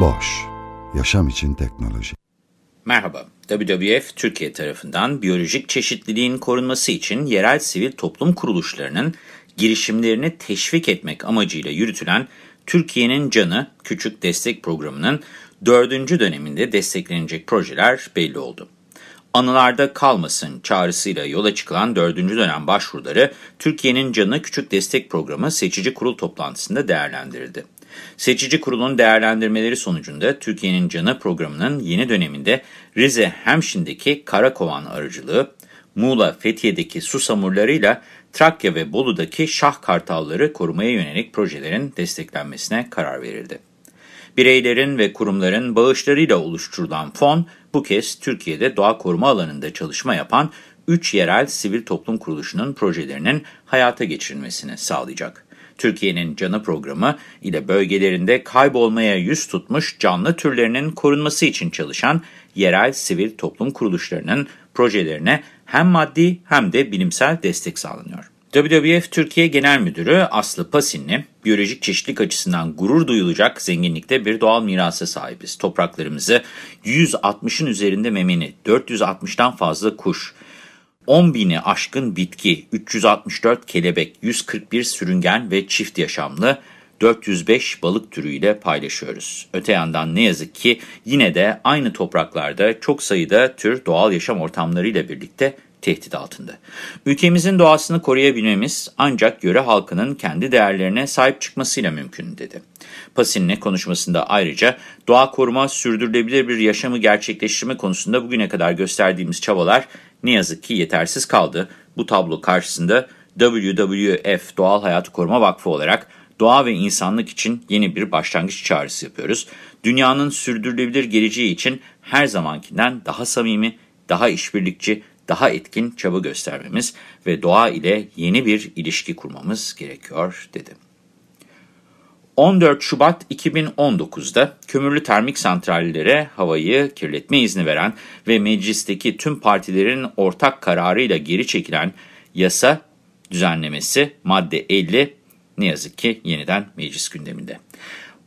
Boş, yaşam için teknoloji. Merhaba, WWF Türkiye tarafından biyolojik çeşitliliğin korunması için yerel sivil toplum kuruluşlarının girişimlerini teşvik etmek amacıyla yürütülen Türkiye'nin Canı Küçük Destek Programı'nın dördüncü döneminde desteklenecek projeler belli oldu. Anılarda kalmasın çağrısıyla yola çıkılan dördüncü dönem başvuruları Türkiye'nin Canı Küçük Destek Programı seçici kurul toplantısında değerlendirildi. Seçici kurulun değerlendirmeleri sonucunda Türkiye'nin Canı programının yeni döneminde Rize Hemşin'deki Karakovan arıcılığı, Muğla Fethiye'deki susamurlarıyla Trakya ve Bolu'daki şah kartalları korumaya yönelik projelerin desteklenmesine karar verildi. Bireylerin ve kurumların bağışlarıyla oluşturulan fon, bu kez Türkiye'de doğa koruma alanında çalışma yapan 3 yerel sivil toplum kuruluşunun projelerinin hayata geçirilmesini sağlayacak. Türkiye'nin Canı programı ile bölgelerinde kaybolmaya yüz tutmuş canlı türlerinin korunması için çalışan yerel sivil toplum kuruluşlarının projelerine hem maddi hem de bilimsel destek sağlanıyor. WWF Türkiye Genel Müdürü Aslı Pasinli, biyolojik çeşitlilik açısından gurur duyulacak zenginlikte bir doğal mirasa sahibiz. Topraklarımızı 160'ın üzerinde memeni, 460'tan fazla kuş, 10 bini aşkın bitki, 364 kelebek, 141 sürüngen ve çift yaşamlı, 405 balık türüyle paylaşıyoruz. Öte yandan ne yazık ki yine de aynı topraklarda çok sayıda tür doğal yaşam ortamlarıyla birlikte tehdit altında. Ülkemizin doğasını koruyabilmemiz ancak yöre halkının kendi değerlerine sahip çıkmasıyla mümkün dedi. Pasin'le konuşmasında ayrıca doğa koruma, sürdürülebilir bir yaşamı gerçekleştirme konusunda bugüne kadar gösterdiğimiz çabalar ne yazık ki yetersiz kaldı. Bu tablo karşısında WWF Doğal Hayatı Koruma Vakfı olarak doğa ve insanlık için yeni bir başlangıç çağrısı yapıyoruz. Dünyanın sürdürülebilir geleceği için her zamankinden daha samimi, daha işbirlikçi, daha etkin çaba göstermemiz ve doğa ile yeni bir ilişki kurmamız gerekiyor, dedi. 14 Şubat 2019'da kömürlü termik santrallere havayı kirletme izni veren ve meclisteki tüm partilerin ortak kararıyla geri çekilen yasa düzenlemesi madde 50 ne yazık ki yeniden meclis gündeminde.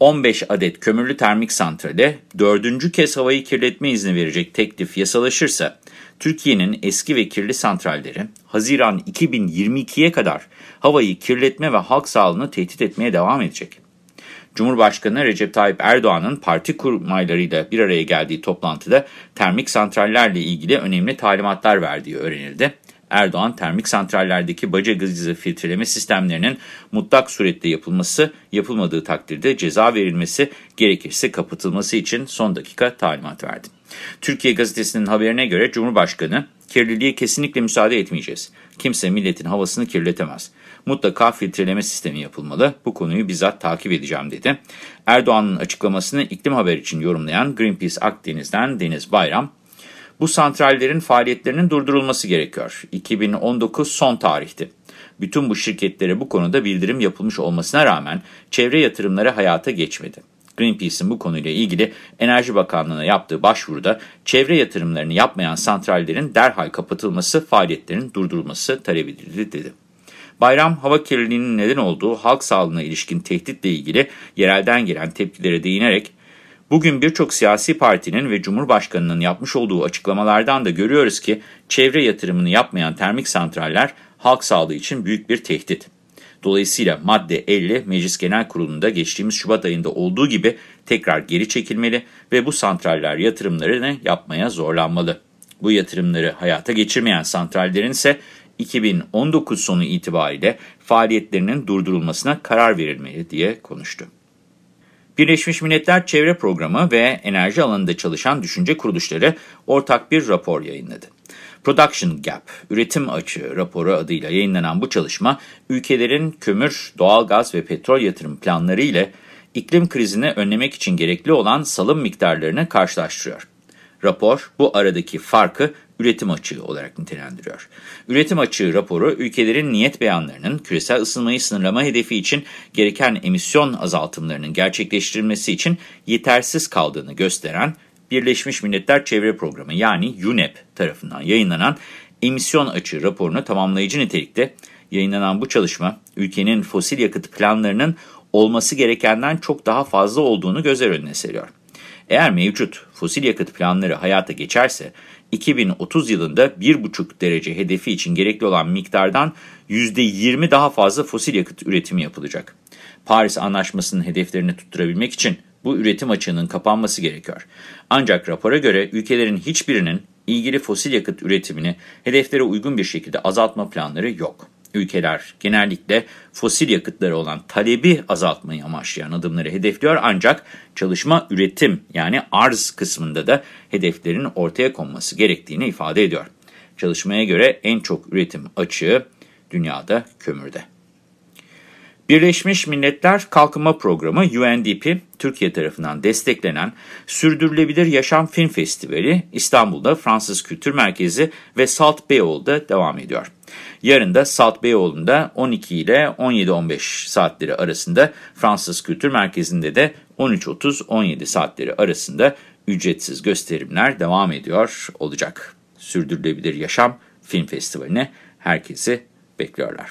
15 adet kömürlü termik santrale dördüncü kez havayı kirletme izni verecek teklif yasalaşırsa Türkiye'nin eski ve kirli santralleri Haziran 2022'ye kadar havayı kirletme ve halk sağlığını tehdit etmeye devam edecek. Cumhurbaşkanı Recep Tayyip Erdoğan'ın parti kurmaylarıyla bir araya geldiği toplantıda termik santrallerle ilgili önemli talimatlar verdiği öğrenildi. Erdoğan, termik santrallerdeki baca gazı filtreleme sistemlerinin mutlak surette yapılması, yapılmadığı takdirde ceza verilmesi, gerekirse kapatılması için son dakika talimat verdi. Türkiye Gazetesi'nin haberine göre Cumhurbaşkanı, kirliliğe kesinlikle müsaade etmeyeceğiz. Kimse milletin havasını kirletemez. Mutlaka filtreleme sistemi yapılmalı. Bu konuyu bizzat takip edeceğim dedi. Erdoğan'ın açıklamasını iklim haber için yorumlayan Greenpeace Akdeniz'den Deniz Bayram, bu santrallerin faaliyetlerinin durdurulması gerekiyor. 2019 son tarihti. Bütün bu şirketlere bu konuda bildirim yapılmış olmasına rağmen çevre yatırımları hayata geçmedi. Greenpeace'in bu konuyla ilgili Enerji Bakanlığı'na yaptığı başvuruda çevre yatırımlarını yapmayan santrallerin derhal kapatılması, faaliyetlerin durdurulması talep edildi dedi. Bayram, hava kirliliğinin neden olduğu halk sağlığına ilişkin tehditle ilgili yerelden gelen tepkilere değinerek, bugün birçok siyasi partinin ve Cumhurbaşkanı'nın yapmış olduğu açıklamalardan da görüyoruz ki, çevre yatırımını yapmayan termik santraller halk sağlığı için büyük bir tehdit. Dolayısıyla madde 50 Meclis Genel Kurulu'nda geçtiğimiz Şubat ayında olduğu gibi tekrar geri çekilmeli ve bu santraller yatırımlarını yapmaya zorlanmalı. Bu yatırımları hayata geçirmeyen santrallerin ise 2019 sonu itibariyle faaliyetlerinin durdurulmasına karar verilmeli diye konuştu. Birleşmiş Milletler Çevre Programı ve enerji alanında çalışan düşünce kuruluşları ortak bir rapor yayınladı. Production Gap, üretim açığı raporu adıyla yayınlanan bu çalışma, ülkelerin kömür, doğalgaz ve petrol yatırım planları ile iklim krizini önlemek için gerekli olan salım miktarlarını karşılaştırıyor. Rapor bu aradaki farkı üretim açığı olarak nitelendiriyor. Üretim açığı raporu ülkelerin niyet beyanlarının küresel ısınmayı sınırlama hedefi için gereken emisyon azaltımlarının gerçekleştirilmesi için yetersiz kaldığını gösteren Birleşmiş Milletler Çevre Programı yani UNEP tarafından yayınlanan emisyon açığı raporunu tamamlayıcı nitelikte yayınlanan bu çalışma ülkenin fosil yakıt planlarının olması gerekenden çok daha fazla olduğunu gözler önüne seriyor. Eğer mevcut fosil yakıt planları hayata geçerse 2030 yılında 1,5 derece hedefi için gerekli olan miktardan %20 daha fazla fosil yakıt üretimi yapılacak. Paris Anlaşması'nın hedeflerini tutturabilmek için bu üretim açığının kapanması gerekiyor. Ancak rapora göre ülkelerin hiçbirinin ilgili fosil yakıt üretimini hedeflere uygun bir şekilde azaltma planları yok. Ülkeler genellikle fosil yakıtları olan talebi azaltmayı amaçlayan adımları hedefliyor ancak çalışma üretim yani arz kısmında da hedeflerin ortaya konması gerektiğini ifade ediyor. Çalışmaya göre en çok üretim açığı dünyada kömürde. Birleşmiş Milletler Kalkınma Programı UNDP, Türkiye tarafından desteklenen Sürdürülebilir Yaşam Film Festivali İstanbul'da Fransız Kültür Merkezi ve Salt Beyoğlu'da devam ediyor. Yarın da Salt Beyoğlu'nda 12 ile 17-15 saatleri arasında Fransız Kültür Merkezi'nde de 13.30-17 saatleri arasında ücretsiz gösterimler devam ediyor olacak. Sürdürülebilir Yaşam Film Festivali'ne herkesi bekliyorlar.